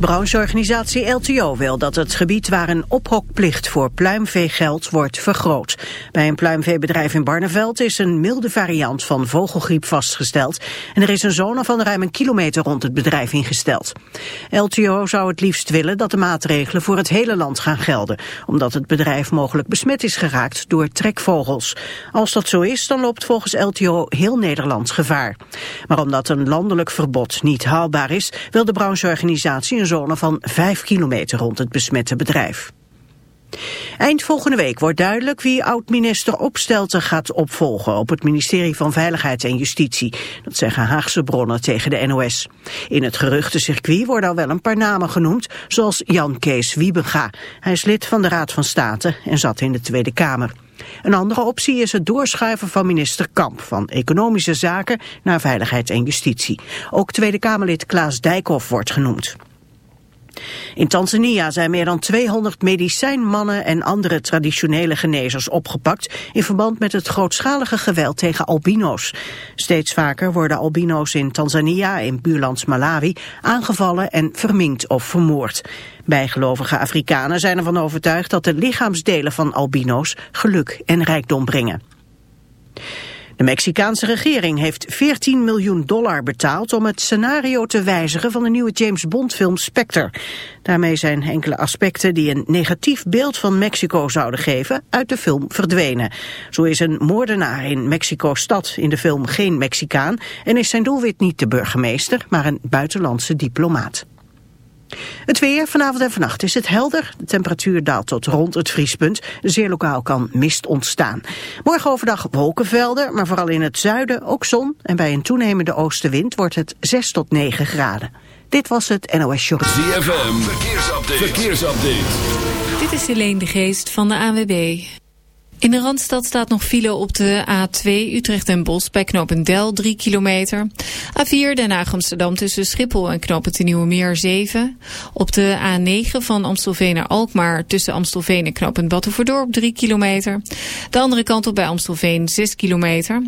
Brancheorganisatie LTO wil dat het gebied waar een ophokplicht voor pluimvee geldt wordt vergroot. Bij een pluimveebedrijf in Barneveld is een milde variant van vogelgriep vastgesteld. En er is een zone van ruim een kilometer rond het bedrijf ingesteld. LTO zou het liefst willen dat de maatregelen voor het hele land gaan gelden. Omdat het bedrijf mogelijk besmet is geraakt door trekvogels. Als dat zo is, dan loopt volgens LTO heel Nederland gevaar. Maar omdat een landelijk verbod niet haalbaar is, wil de brancheorganisatie een zone van 5 kilometer rond het besmette bedrijf. Eind volgende week wordt duidelijk wie oud-minister Opstelten gaat opvolgen op het ministerie van Veiligheid en Justitie. Dat zeggen Haagse bronnen tegen de NOS. In het geruchtencircuit worden al wel een paar namen genoemd, zoals Jan Kees Wiebega. Hij is lid van de Raad van State en zat in de Tweede Kamer. Een andere optie is het doorschuiven van minister Kamp van Economische Zaken naar Veiligheid en Justitie. Ook Tweede Kamerlid Klaas Dijkhoff wordt genoemd. In Tanzania zijn meer dan 200 medicijnmannen en andere traditionele genezers opgepakt in verband met het grootschalige geweld tegen albino's. Steeds vaker worden albino's in Tanzania, in buurlands Malawi, aangevallen en verminkt of vermoord. Bijgelovige Afrikanen zijn ervan overtuigd dat de lichaamsdelen van albino's geluk en rijkdom brengen. De Mexicaanse regering heeft 14 miljoen dollar betaald om het scenario te wijzigen van de nieuwe James Bond film Spectre. Daarmee zijn enkele aspecten die een negatief beeld van Mexico zouden geven uit de film verdwenen. Zo is een moordenaar in Mexico-stad in de film geen Mexicaan en is zijn doelwit niet de burgemeester, maar een buitenlandse diplomaat. Het weer, vanavond en vannacht is het helder. De temperatuur daalt tot rond het vriespunt. Zeer lokaal kan mist ontstaan. Morgen overdag wolkenvelden, maar vooral in het zuiden ook zon. En bij een toenemende oostenwind wordt het 6 tot 9 graden. Dit was het NOS Show. ZFM, verkeersupdate. verkeersupdate. Dit is Helene de Geest van de AWB. In de Randstad staat nog file op de A2 Utrecht en Bos bij Knopendel 3 kilometer. A4 Den Haag Amsterdam tussen Schiphol en Knopen de Nieuwe Meer 7. Op de A9 van Amstelveen naar Alkmaar tussen Amstelveen en Knopend Battenverdorp 3 kilometer. De andere kant op bij Amstelveen 6 kilometer.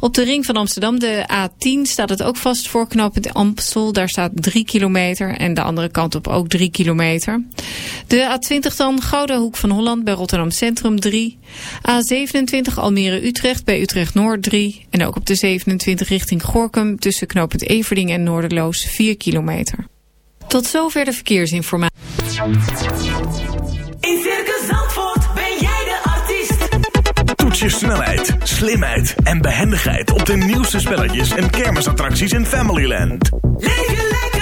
Op de ring van Amsterdam de A10 staat het ook vast voor Knopend Amstel. Daar staat 3 kilometer en de andere kant op ook 3 kilometer. De A20 dan Gouden Hoek van Holland bij Rotterdam Centrum 3 A27 Almere-Utrecht bij Utrecht-Noord 3. En ook op de 27 richting Gorkum tussen knooppunt Everding en Noorderloos 4 kilometer. Tot zover de verkeersinformatie. In Circus Zandvoort ben jij de artiest. Toets je snelheid, slimheid en behendigheid op de nieuwste spelletjes en kermisattracties in Familyland. Leef je lekker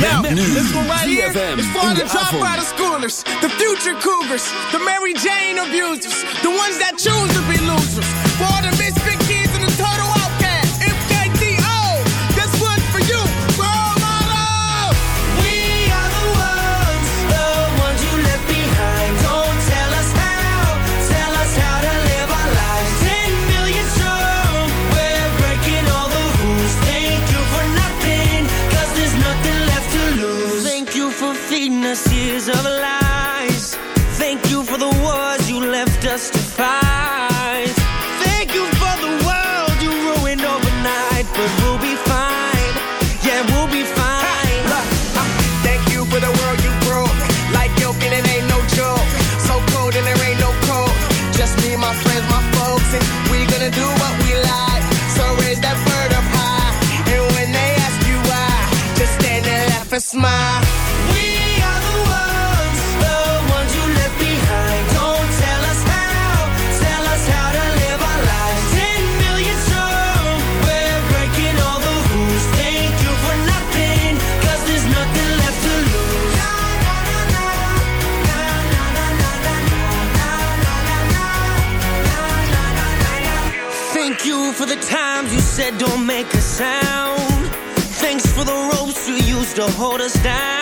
Met nu this one right here ZFM is for the dropout of schoolers, the future cougars, the Mary Jane abusers, the ones that choose to be losers. For the smile. hold us down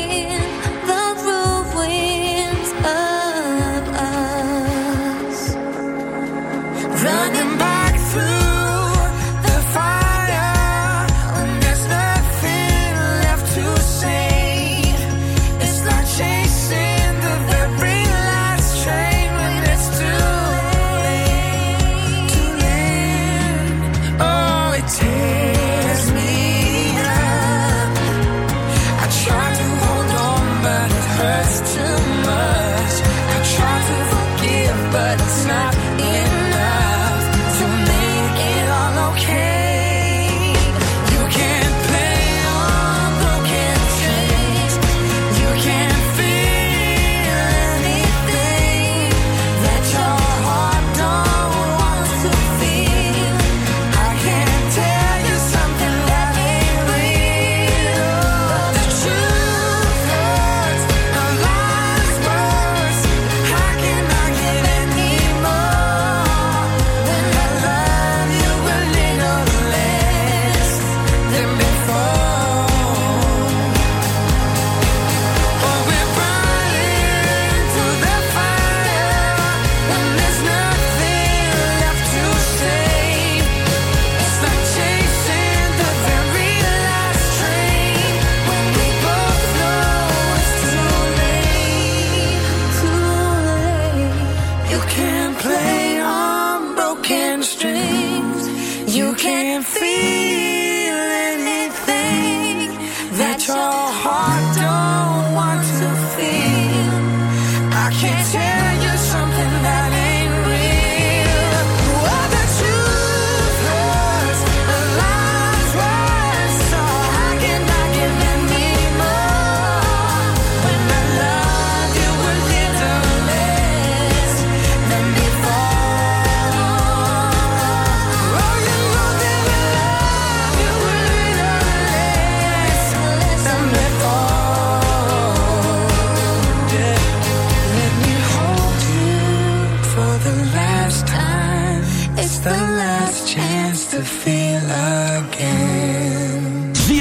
I can't tell you something that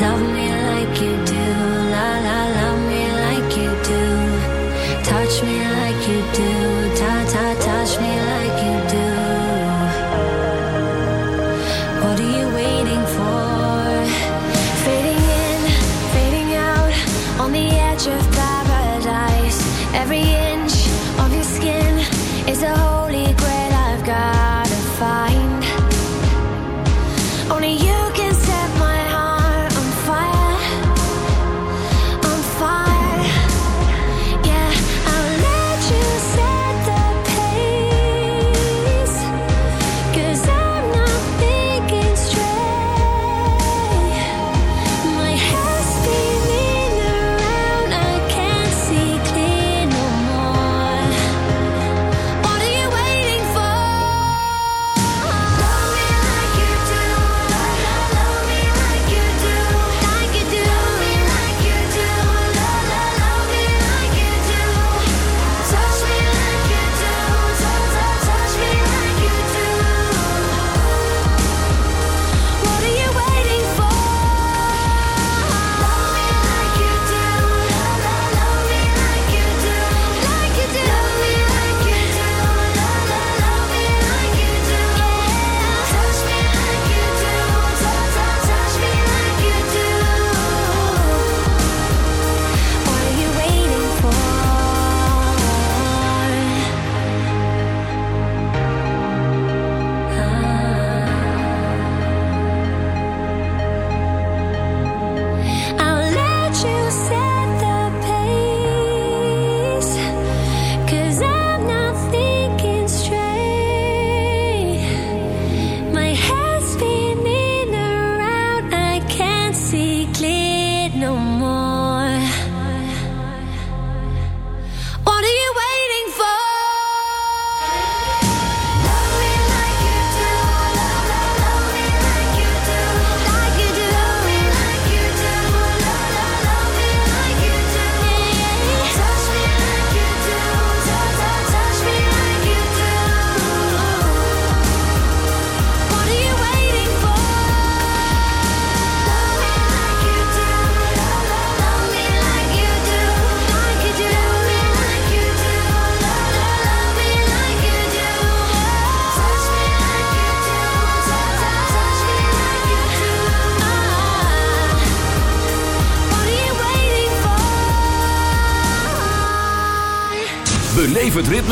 love me.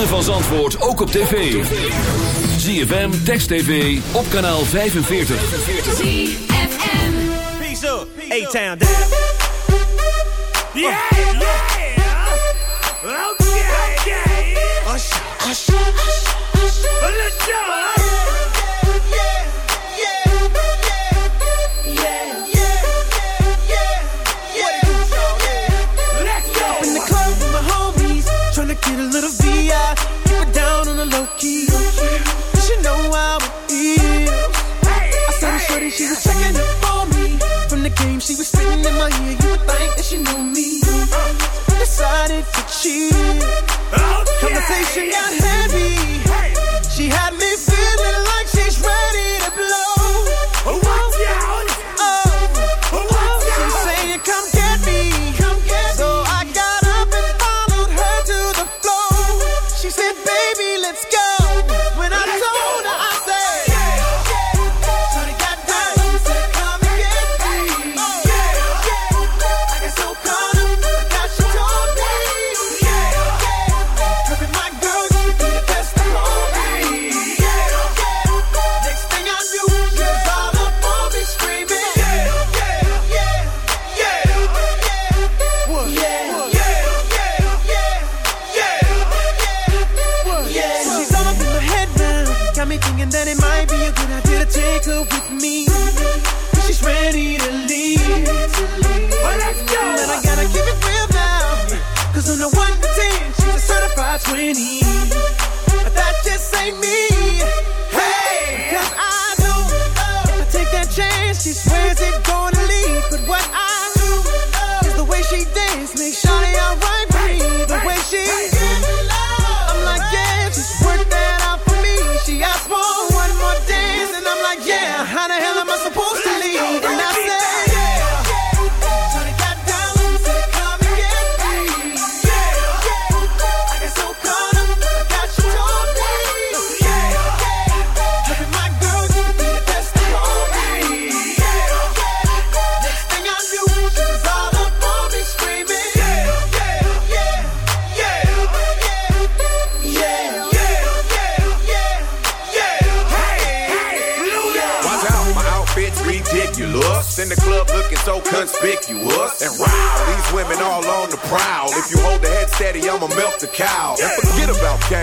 Van Zandvoort ook op tv. ZFM, Text TV, op kanaal 45. Peace up, A-Town down. Yeah, yeah. Okay, okay. Hush, hush, hush, hush. Let's go.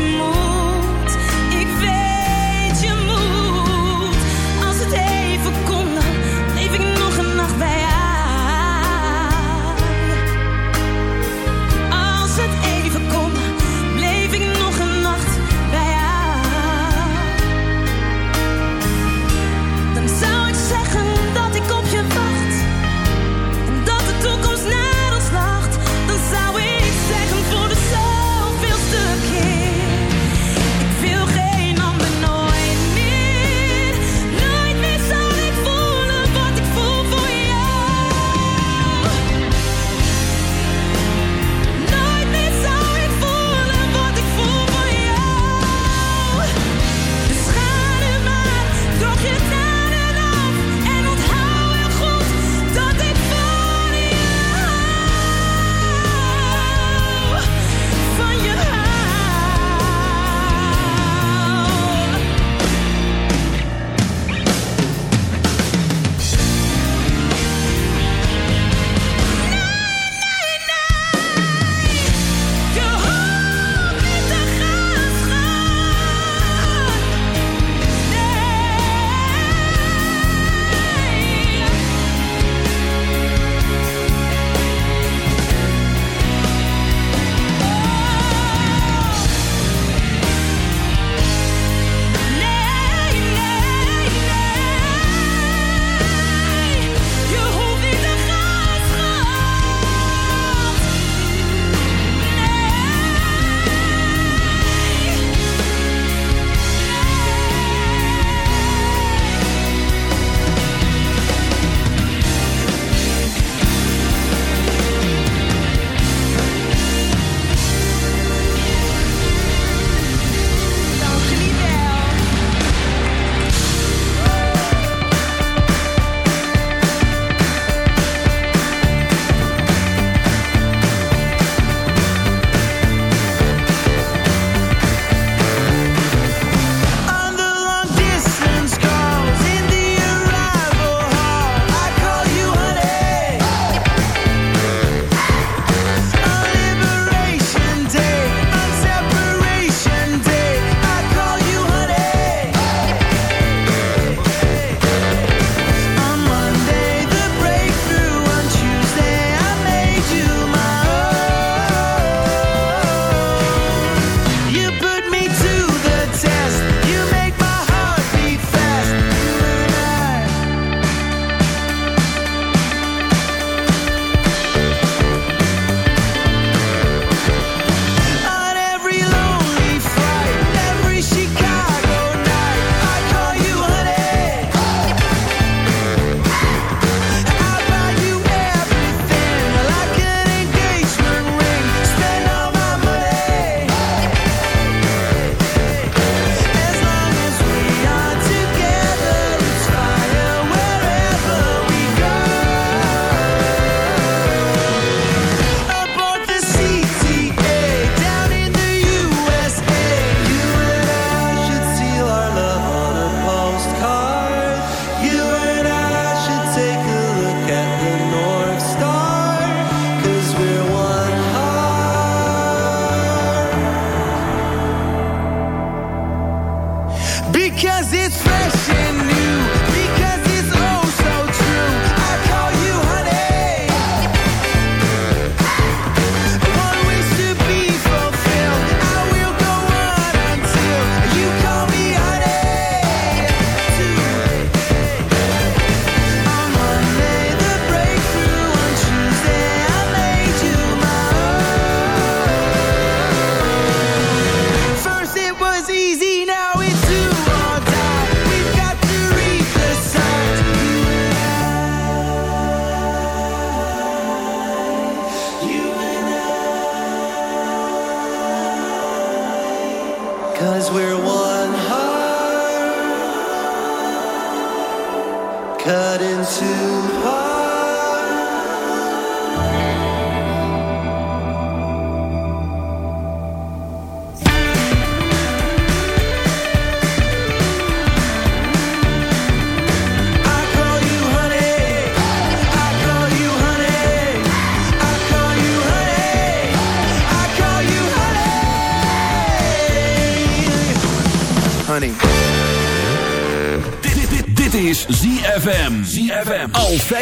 Want